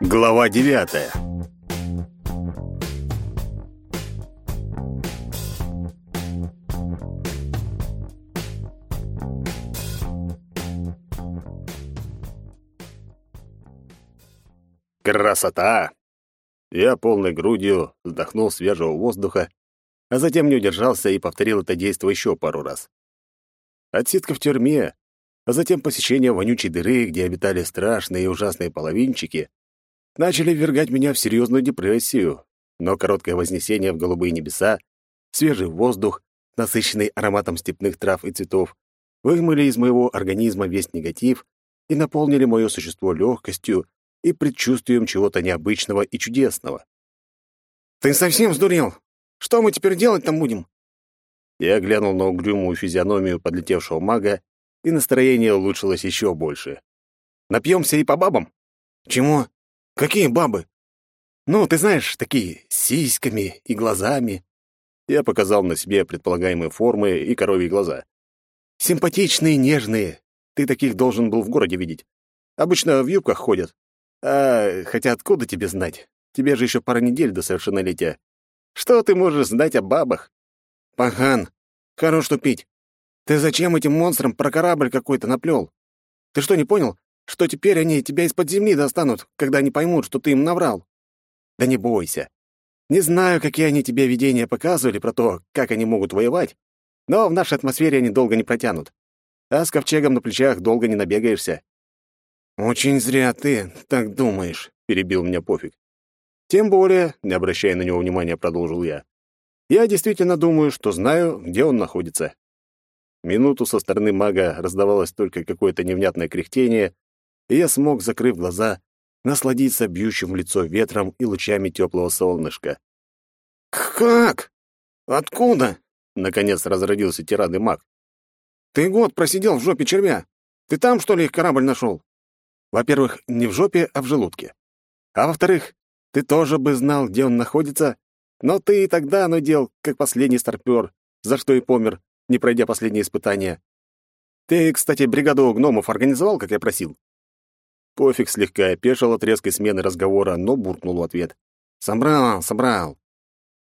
Глава девятая Красота! Я полной грудью вдохнул свежего воздуха, а затем не удержался и повторил это действие еще пару раз. Отсидка в тюрьме, а затем посещение вонючей дыры, где обитали страшные и ужасные половинчики, начали ввергать меня в серьезную депрессию, но короткое вознесение в голубые небеса, свежий воздух, насыщенный ароматом степных трав и цветов, вымыли из моего организма весь негатив и наполнили мое существо легкостью и предчувствием чего-то необычного и чудесного. «Ты совсем сдурел? Что мы теперь делать там будем?» Я глянул на угрюмую физиономию подлетевшего мага, и настроение улучшилось еще больше. «Напьемся и по бабам?» «Чему? Какие бабы?» «Ну, ты знаешь, такие сиськами и глазами». Я показал на себе предполагаемые формы и коровьи глаза. «Симпатичные, нежные. Ты таких должен был в городе видеть. Обычно в юбках ходят. А, хотя откуда тебе знать? Тебе же еще пара недель до совершеннолетия. Что ты можешь знать о бабах? Пахан, хорош тупить. Ты зачем этим монстрам про корабль какой-то наплел? Ты что, не понял, что теперь они тебя из-под земли достанут, когда они поймут, что ты им наврал? Да не бойся. Не знаю, какие они тебе видения показывали про то, как они могут воевать, но в нашей атмосфере они долго не протянут. А с ковчегом на плечах долго не набегаешься. «Очень зря ты так думаешь», — перебил меня пофиг. «Тем более», — не обращая на него внимания, продолжил я, «я действительно думаю, что знаю, где он находится». Минуту со стороны мага раздавалось только какое-то невнятное кряхтение, и я смог, закрыв глаза, насладиться бьющим в лицо ветром и лучами теплого солнышка. «Как? Откуда?» — наконец разродился тирады маг. «Ты год просидел в жопе червя. Ты там, что ли, их корабль нашел?» Во-первых, не в жопе, а в желудке. А во-вторых, ты тоже бы знал, где он находится, но ты и тогда нудел, как последний старпер, за что и помер, не пройдя последние испытания. Ты, кстати, бригаду гномов организовал, как я просил?» Пофиг слегка опешил от резкой смены разговора, но буркнул в ответ. «Собрал, собрал.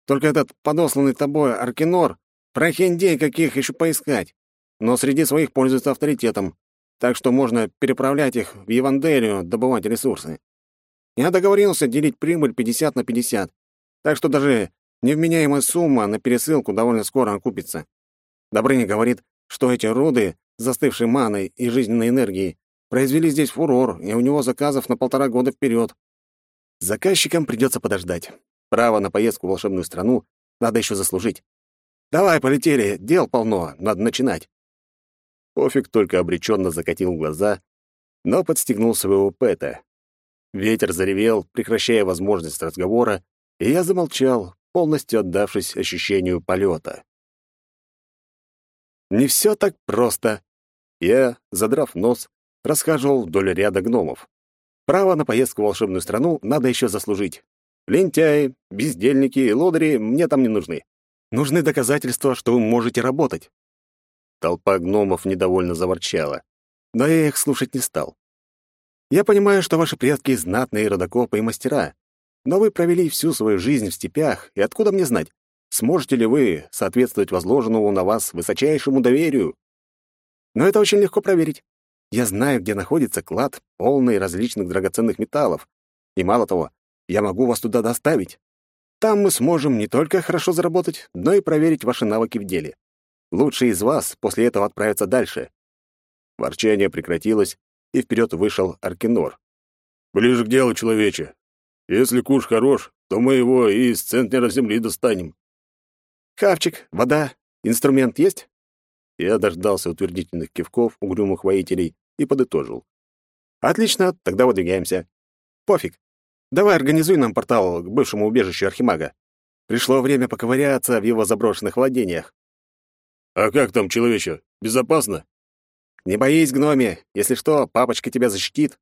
Только этот подосланный тобой Аркинор, прохиндей каких еще поискать, но среди своих пользуется авторитетом так что можно переправлять их в Евангелию, добывать ресурсы. Я договорился делить прибыль 50 на 50, так что даже невменяемая сумма на пересылку довольно скоро окупится. Добрыня говорит, что эти руды, застывшей маной и жизненной энергией, произвели здесь фурор, и у него заказов на полтора года вперед. Заказчикам придется подождать. Право на поездку в волшебную страну надо еще заслужить. Давай, полетели, дел полно, надо начинать. Пофиг только обреченно закатил глаза, но подстегнул своего пэта. Ветер заревел, прекращая возможность разговора, и я замолчал, полностью отдавшись ощущению полета. Не все так просто. Я, задрав нос, расхаживал вдоль ряда гномов. Право на поездку в волшебную страну надо еще заслужить. Лентяи, бездельники и лодыри мне там не нужны. Нужны доказательства, что вы можете работать. Толпа гномов недовольно заворчала, но я их слушать не стал. Я понимаю, что ваши предки знатные родокопы и мастера, но вы провели всю свою жизнь в степях, и откуда мне знать, сможете ли вы соответствовать возложенному на вас высочайшему доверию? Но это очень легко проверить. Я знаю, где находится клад, полный различных драгоценных металлов. И мало того, я могу вас туда доставить. Там мы сможем не только хорошо заработать, но и проверить ваши навыки в деле. Лучшие из вас после этого отправятся дальше». Ворчание прекратилось, и вперед вышел Аркинор. «Ближе к делу, человече. Если куш хорош, то мы его и из центнера земли достанем». «Хавчик, вода, инструмент есть?» Я дождался утвердительных кивков угрюмых воителей и подытожил. «Отлично, тогда выдвигаемся. Пофиг. Давай организуй нам портал к бывшему убежищу Архимага. Пришло время поковыряться в его заброшенных владениях. «А как там, человече? Безопасно?» «Не боись, гноме. Если что, папочка тебя защитит».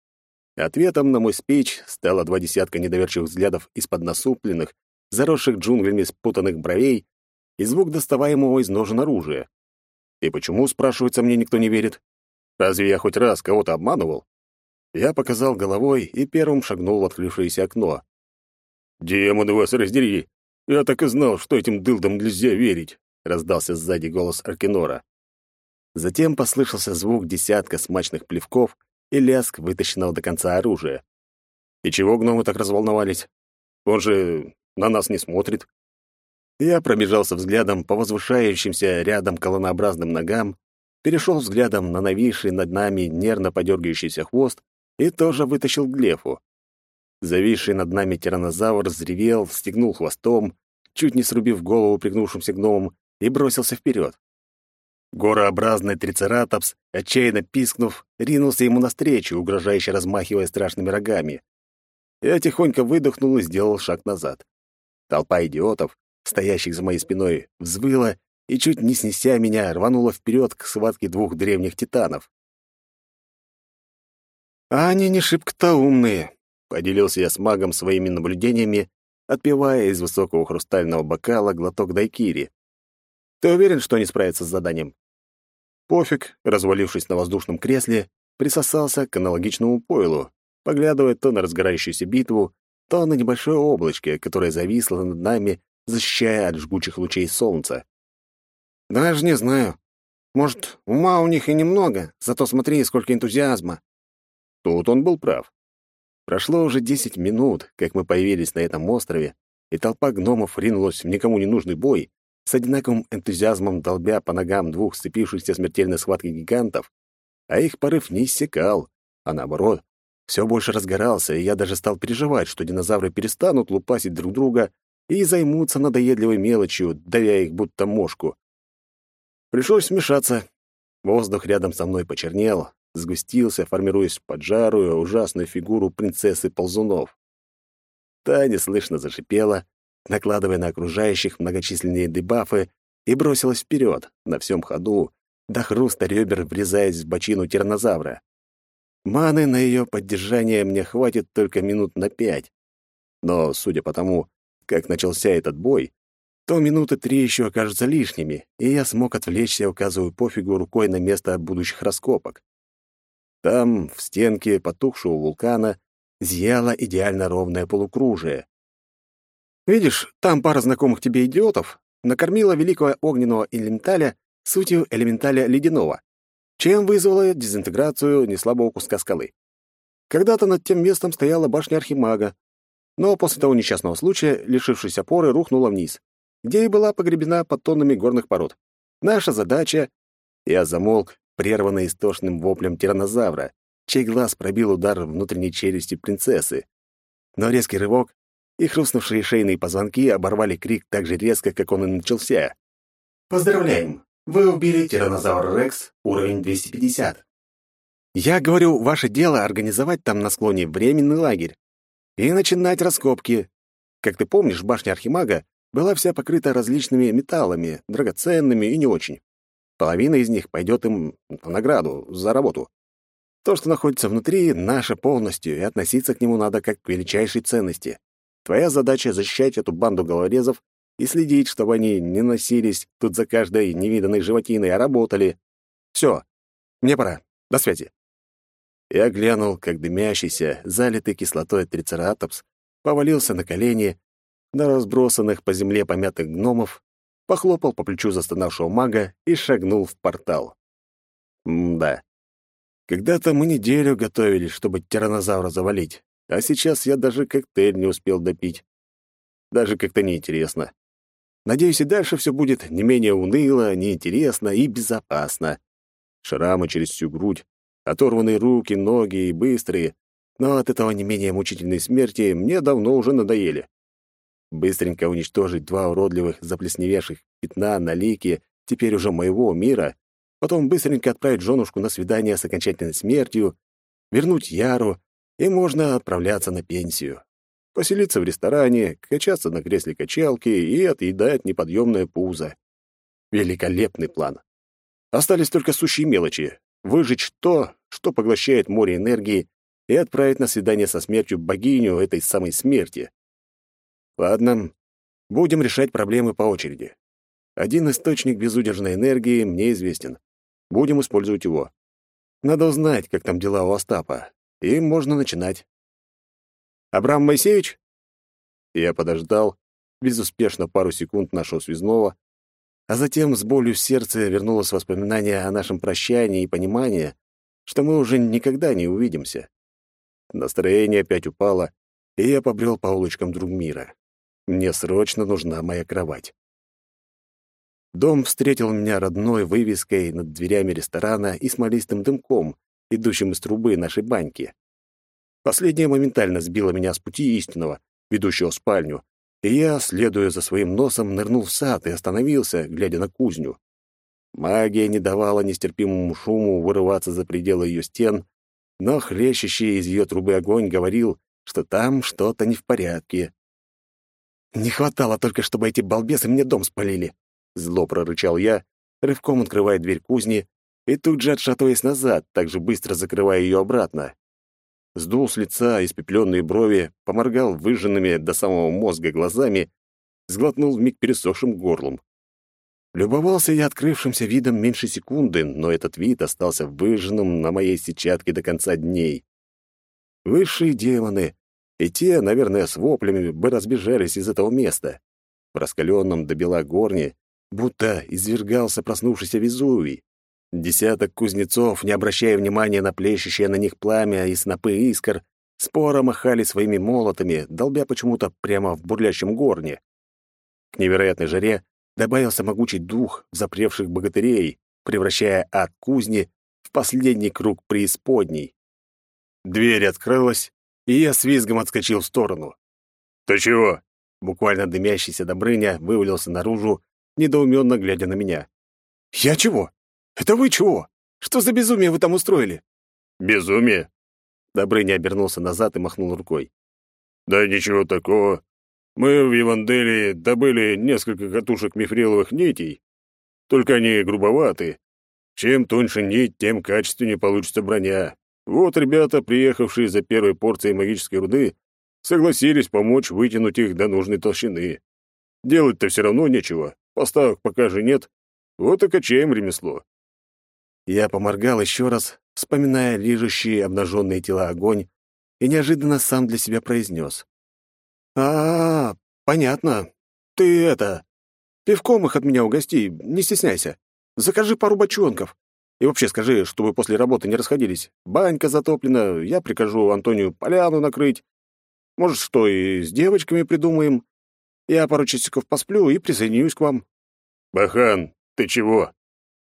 Ответом на мой спич стало два десятка недоверчивых взглядов из-под насупленных, заросших джунглями спутанных бровей и звук доставаемого из ножен оружия. И почему, спрашивается, мне никто не верит? Разве я хоть раз кого-то обманывал? Я показал головой и первым шагнул в открывшееся окно. «Демоны вас раздери! Я так и знал, что этим дылдам нельзя верить!» — раздался сзади голос Аркинора. Затем послышался звук десятка смачных плевков и лязг вытащенного до конца оружия. И чего гномы так разволновались? Он же на нас не смотрит. Я пробежался взглядом по возвышающимся рядом колоннообразным ногам, перешел взглядом на нависший над нами нервно подергающийся хвост и тоже вытащил глефу. Зависший над нами тиранозавр взревел, стегнул хвостом, чуть не срубив голову пригнувшимся гномом, и бросился вперед. Горообразный трицератопс, отчаянно пискнув, ринулся ему навстречу, угрожающе размахивая страшными рогами. Я тихонько выдохнул и сделал шаг назад. Толпа идиотов, стоящих за моей спиной, взвыла и, чуть не снеся меня, рванула вперед к схватке двух древних титанов. «А они не шибко-то умные», — поделился я с магом своими наблюдениями, отпивая из высокого хрустального бокала глоток дайкири. «Ты уверен, что они справятся с заданием?» Пофиг, развалившись на воздушном кресле, присосался к аналогичному пойлу, поглядывая то на разгорающуюся битву, то на небольшое облачко, которое зависло над нами, защищая от жгучих лучей солнца. «Даже не знаю. Может, ума у них и немного, зато смотри, сколько энтузиазма». Тут он был прав. Прошло уже десять минут, как мы появились на этом острове, и толпа гномов ринулась в никому не нужный бой, с одинаковым энтузиазмом долбя по ногам двух сцепившихся смертельной схватки гигантов, а их порыв не иссякал, а наоборот, все больше разгорался, и я даже стал переживать, что динозавры перестанут лупасить друг друга и займутся надоедливой мелочью, давя их будто мошку. Пришлось смешаться. Воздух рядом со мной почернел, сгустился, формируясь под жарую, ужасную фигуру принцессы ползунов. Та неслышно зашипела, накладывая на окружающих многочисленные дебафы, и бросилась вперед, на всем ходу, до хруста ребер врезаясь в бочину тиранозавра. Маны на ее поддержание мне хватит только минут на пять. Но, судя по тому, как начался этот бой, то минуты три еще окажутся лишними, и я смог отвлечься, указывая пофигу рукой на место будущих раскопок. Там, в стенке потухшего вулкана, зияло идеально ровное полукружие. «Видишь, там пара знакомых тебе идиотов накормила великого огненного элементаля сутью элементаля ледяного, чем вызвала дезинтеграцию неслабого куска скалы. Когда-то над тем местом стояла башня Архимага, но после того несчастного случая, лишившись опоры, рухнула вниз, где и была погребена под тоннами горных пород. Наша задача... Я замолк, прерванный истошным воплем тиранозавра, чей глаз пробил удар внутренней челюсти принцессы. Но резкий рывок и хрустнувшие шейные позвонки оборвали крик так же резко, как он и начался. «Поздравляем! Вы убили тиранозавра Рекс, уровень 250. Я говорю, ваше дело организовать там на склоне временный лагерь и начинать раскопки. Как ты помнишь, башня Архимага была вся покрыта различными металлами, драгоценными и не очень. Половина из них пойдет им в награду за работу. То, что находится внутри, наше полностью, и относиться к нему надо как к величайшей ценности. Твоя задача — защищать эту банду головорезов и следить, чтобы они не носились тут за каждой невиданной животиной, а работали. Все, мне пора. До связи. Я глянул, как дымящийся, залитый кислотой трицератопс повалился на колени на разбросанных по земле помятых гномов, похлопал по плечу застонавшего мага и шагнул в портал. М-да. Когда-то мы неделю готовились, чтобы тиранозавра завалить, а сейчас я даже коктейль не успел допить. Даже как-то неинтересно. Надеюсь, и дальше все будет не менее уныло, неинтересно и безопасно. Шрамы через всю грудь, оторванные руки, ноги и быстрые, но от этого не менее мучительной смерти мне давно уже надоели. Быстренько уничтожить два уродливых заплесневевших пятна на лике теперь уже моего мира, потом быстренько отправить женушку на свидание с окончательной смертью, вернуть Яру, и можно отправляться на пенсию. Поселиться в ресторане, качаться на кресле качалки и отъедать неподъемное пузо. Великолепный план. Остались только сущие мелочи, выжечь то, что поглощает море энергии, и отправить на свидание со смертью богиню этой самой смерти. Ладно, будем решать проблемы по очереди. Один источник безудержной энергии мне известен. Будем использовать его. Надо узнать, как там дела у Остапа. и можно начинать. «Абрам Моисеевич?» Я подождал, безуспешно пару секунд нашего связного, а затем с болью в сердце вернулось воспоминание о нашем прощании и понимание, что мы уже никогда не увидимся. Настроение опять упало, и я побрел по улочкам друг мира. Мне срочно нужна моя кровать. Дом встретил меня родной вывеской над дверями ресторана и смолистым дымком, идущим из трубы нашей баньки. Последнее моментально сбило меня с пути истинного, ведущего в спальню, и я, следуя за своим носом, нырнул в сад и остановился, глядя на кузню. Магия не давала нестерпимому шуму вырываться за пределы ее стен, но хлещущий из ее трубы огонь говорил, что там что-то не в порядке. «Не хватало только, чтобы эти балбесы мне дом спалили!» Зло прорычал я, рывком открывая дверь кузни и тут же отшатываясь назад, так же быстро закрывая ее обратно сдул с лица испепеленные брови, поморгал выжженными до самого мозга глазами, сглотнул вмиг пересохшим горлом. Любовался я открывшимся видом меньше секунды, но этот вид остался выжженным на моей сетчатке до конца дней. Высшие демоны, и те, наверное, с воплями бы разбежались из этого места. В раскаленном до бела горне будто извергался проснувшийся Везувий. Десяток кузнецов, не обращая внимания на плещущее на них пламя и снопы искр, споро махали своими молотами, долбя почему-то прямо в бурлящем горне. К невероятной жаре добавился могучий дух запревших богатырей, превращая ад кузни в последний круг преисподней. Дверь открылась, и я с визгом отскочил в сторону. «Ты чего?» Буквально дымящийся Добрыня вывалился наружу, недоуменно глядя на меня. «Я чего? «Это вы чего? Что за безумие вы там устроили?» «Безумие?» Добрыня обернулся назад и махнул рукой. «Да ничего такого. Мы в Евангелии добыли несколько катушек мифриловых нитей. Только они грубоваты. Чем тоньше нить, тем качественнее получится броня. Вот ребята, приехавшие за первой порцией магической руды, согласились помочь вытянуть их до нужной толщины. Делать-то все равно нечего, поставок пока же нет, вот и качаем ремесло. Я поморгал еще раз, вспоминая лижущие обнаженные тела огонь, и неожиданно сам для себя произнес. а, -а, -а понятно. Ты это... Пивком их от меня угости, не стесняйся. Закажи пару бочонков. И вообще скажи, чтобы после работы не расходились. Банька затоплена, я прикажу Антонию поляну накрыть. Может, что и с девочками придумаем. Я пару часиков посплю и присоединюсь к вам». «Бахан, ты чего?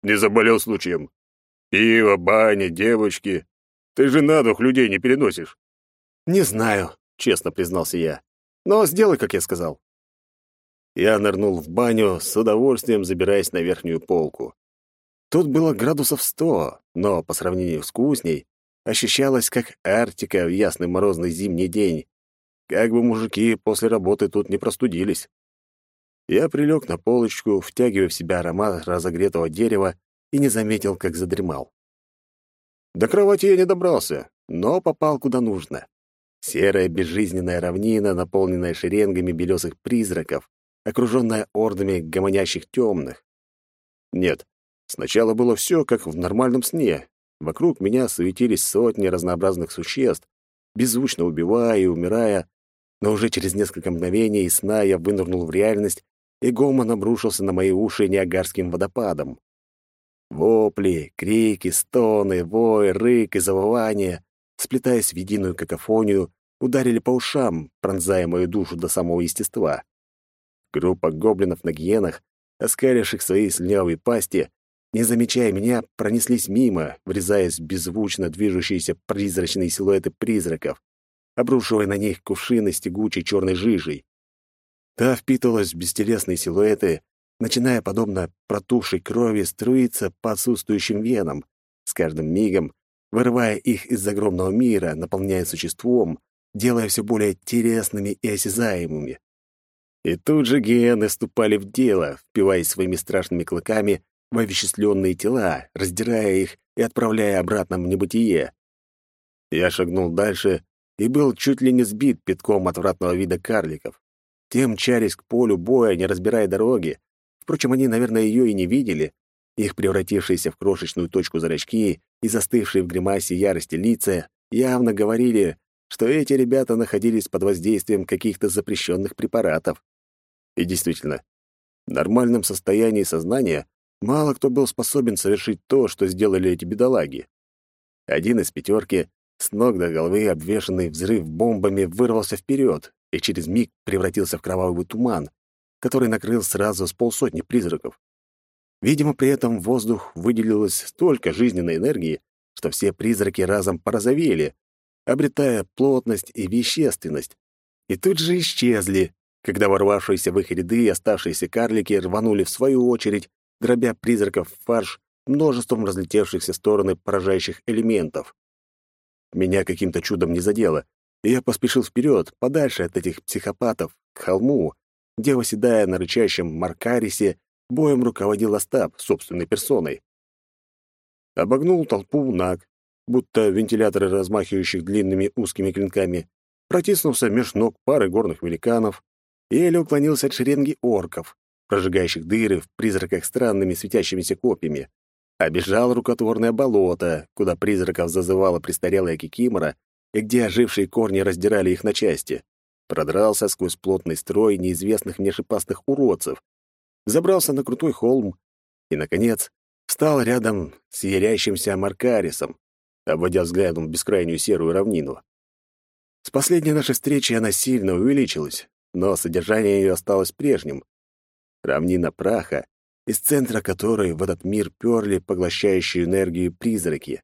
Не заболел случаем?» Пиво, баня, девочки. Ты же на дух людей не переносишь. Не знаю, честно признался я. Но сделай, как я сказал. Я нырнул в баню, с удовольствием забираясь на верхнюю полку. Тут было градусов сто, но по сравнению с кузней ощущалось, как Арктика в ясный морозный зимний день. Как бы мужики после работы тут не простудились. Я прилег на полочку, втягивая в себя аромат разогретого дерева и не заметил, как задремал. До кровати я не добрался, но попал куда нужно. Серая безжизненная равнина, наполненная шеренгами белесых призраков, окруженная ордами гомонящих темных. Нет, сначала было все как в нормальном сне. Вокруг меня суетились сотни разнообразных существ, беззвучно убивая и умирая, но уже через несколько мгновений сна я вынырнул в реальность, и гомон обрушился на мои уши неагарским водопадом. Вопли, крики, стоны, вой, рык и завывание, сплетаясь в единую какофонию, ударили по ушам, пронзая мою душу до самого естества. Группа гоблинов на гиенах, оскаливших свои слюнявые пасти, не замечая меня, пронеслись мимо, врезаясь в беззвучно движущиеся призрачные силуэты призраков, обрушивая на них кувшины с тягучей черной жижей. Та впитывалась в бестелесные силуэты, начиная, подобно протухшей крови, струиться по отсутствующим венам, с каждым мигом вырывая их из огромного мира, наполняя существом, делая все более интересными и осязаемыми. И тут же гены вступали в дело, впиваясь своими страшными клыками в овеществленные тела, раздирая их и отправляя обратно в небытие. Я шагнул дальше и был чуть ли не сбит пятком отвратного вида карликов. Тем мчались к полю боя, не разбирая дороги, Впрочем, они, наверное, ее и не видели. Их превратившиеся в крошечную точку зрачки и застывшие в гримасе ярости лица явно говорили, что эти ребята находились под воздействием каких-то запрещенных препаратов. И действительно, в нормальном состоянии сознания мало кто был способен совершить то, что сделали эти бедолаги. Один из пятерки, с ног до головы обвешанный взрыв бомбами, вырвался вперед и через миг превратился в кровавый туман, который накрыл сразу с полсотни призраков. Видимо, при этом в воздух выделилось столько жизненной энергии, что все призраки разом порозовели, обретая плотность и вещественность, и тут же исчезли, когда ворвавшиеся в их ряды оставшиеся карлики рванули в свою очередь, дробя призраков в фарш множеством разлетевшихся в стороны поражающих элементов. Меня каким-то чудом не задело, и я поспешил вперед, подальше от этих психопатов, к холму, где, восседая на рычащем Маркарисе, боем руководил Остап собственной персоной. Обогнул толпу наг, будто вентиляторы, размахивающих длинными узкими клинками, протиснулся меж ног пары горных великанов еле уклонился от шеренги орков, прожигающих дыры в призраках странными светящимися копьями. Обежал рукотворное болото, куда призраков зазывала престарелая кикимора и где ожившие корни раздирали их на части. Продрался сквозь плотный строй неизвестных мне шипастых уродцев, забрался на крутой холм и, наконец, встал рядом с ярящимся Маркарисом, обводя взглядом бескрайнюю серую равнину. С последней нашей встречи она сильно увеличилась, но содержание ее осталось прежним. Равнина праха, из центра которой в этот мир перли поглощающую энергию призраки.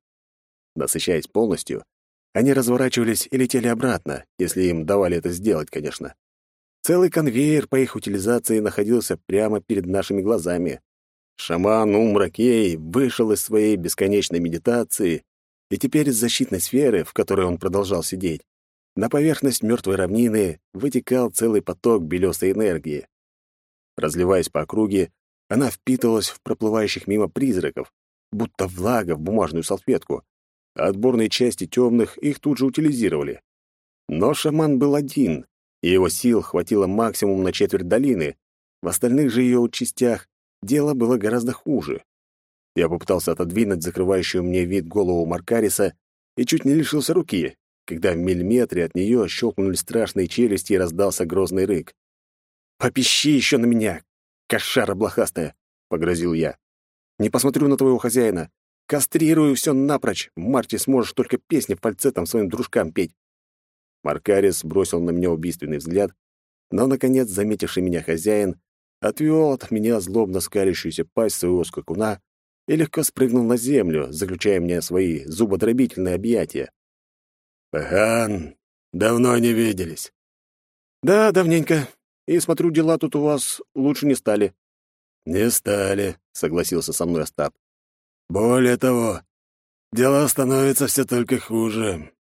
Насыщаясь полностью, они разворачивались и летели обратно, если им давали это сделать, конечно. Целый конвейер по их утилизации находился прямо перед нашими глазами. Шаман Умракей вышел из своей бесконечной медитации, и теперь из защитной сферы, в которой он продолжал сидеть, на поверхность мертвой равнины вытекал целый поток белесой энергии. Разливаясь по округе, она впитывалась в проплывающих мимо призраков, будто влага в бумажную салфетку, а отборные части темных их тут же утилизировали. Но шаман был один, и его сил хватило максимум на четверть долины, в остальных же ее частях дело было гораздо хуже. Я попытался отодвинуть закрывающую мне вид голову Маркариса и чуть не лишился руки, когда в миллиметре от нее щелкнули страшные челюсти и раздался грозный рык. «Попищи еще на меня, кошара блохастая!» — погрозил я. «Не посмотрю на твоего хозяина. Кастрирую все напрочь. В марте сможешь только песни фальцетом своим дружкам петь». Маркарис бросил на меня убийственный взгляд, но, наконец, заметивший меня хозяин, отвел от меня злобно скалящуюся пасть своего скакуна и легко спрыгнул на землю, заключая мне свои зубодробительные объятия. «Пахан, давно не виделись». «Да, давненько. И смотрю, дела тут у вас лучше не стали». «Не стали», — согласился со мной Остап. «Более того, дела становятся все только хуже.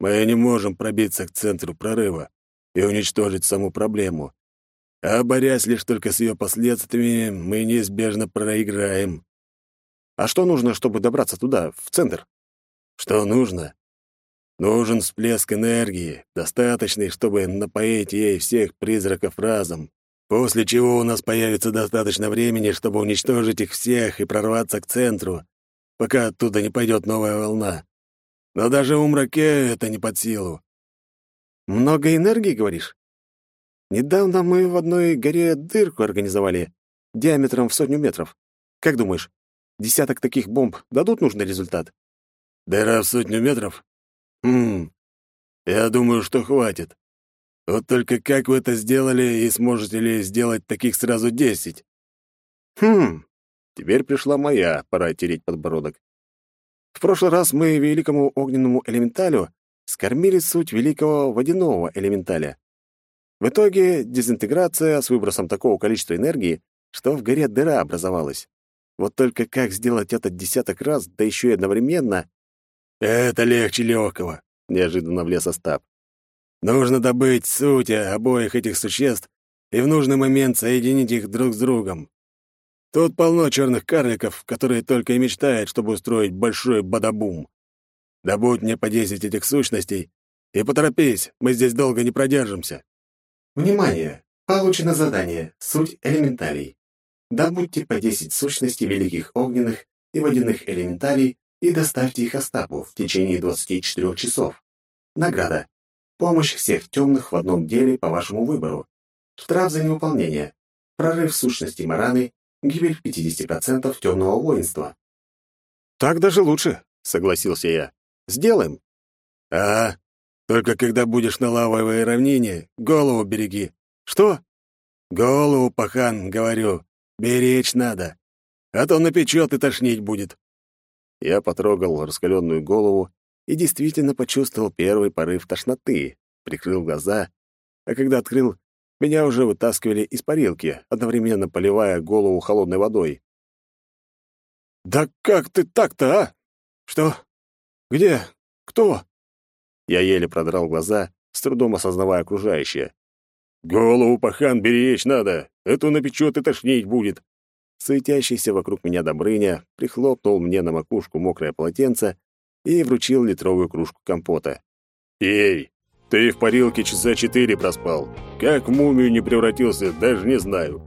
Мы не можем пробиться к центру прорыва и уничтожить саму проблему. А борясь лишь только с ее последствиями, мы неизбежно проиграем. А что нужно, чтобы добраться туда, в центр? Что нужно? Нужен всплеск энергии, достаточный, чтобы напоить ей всех призраков разом, после чего у нас появится достаточно времени, чтобы уничтожить их всех и прорваться к центру, пока оттуда не пойдет новая волна. Но даже у мраке это не под силу. Много энергии, говоришь? Недавно мы в одной горе дырку организовали, диаметром в сотню метров. Как думаешь, Десяток таких бомб дадут нужный результат? Дыра в сотню метров? Хм, я думаю, что хватит. Вот только как вы это сделали и сможете ли сделать таких сразу десять? Хм, теперь пришла моя пора тереть подбородок. В прошлый раз мы великому огненному элементалю скормили суть великого водяного элементаля. В итоге дезинтеграция с выбросом такого количества энергии, что в горе дыра образовалась. Вот только как сделать это десяток раз, да еще и одновременно? Это легче легкого, неожиданно влез Остап. Нужно добыть суть обоих этих существ и в нужный момент соединить их друг с другом. Тут полно черных карликов, которые только и мечтают, чтобы устроить большой бадабум. Добудь мне по десять этих сущностей и поторопись, мы здесь долго не продержимся. Внимание! Получено задание «Суть элементарий». Добудьте по 10 сущностей великих огненных и водяных элементалей и доставьте их Остапу в течение 24 часов. Награда. Помощь всех темных в одном деле по вашему выбору. Штраф за невыполнение. Прорыв сущности Мараны. Гибель 50% темного воинства. «Так даже лучше», — согласился я. «Сделаем». «А, только когда будешь на лавовой равнине, голову береги». «Что?» «Голову, пахан, говорю, беречь надо, а то напечет и тошнить будет». Я потрогал раскаленную голову и действительно почувствовал первый порыв тошноты, прикрыл глаза, а когда открыл, меня уже вытаскивали из парилки, одновременно поливая голову холодной водой. «Да как ты так-то, а? Что? Где? Кто?» Я еле продрал глаза, с трудом осознавая окружающее. «Голову, пахан, беречь надо! Эту напечет и тошнить будет!» Суетящийся вокруг меня Добрыня прихлопнул мне на макушку мокрое полотенце и вручил литровую кружку компота. «Эй, ты в парилке часа четыре проспал. Как в мумию не превратился, даже не знаю.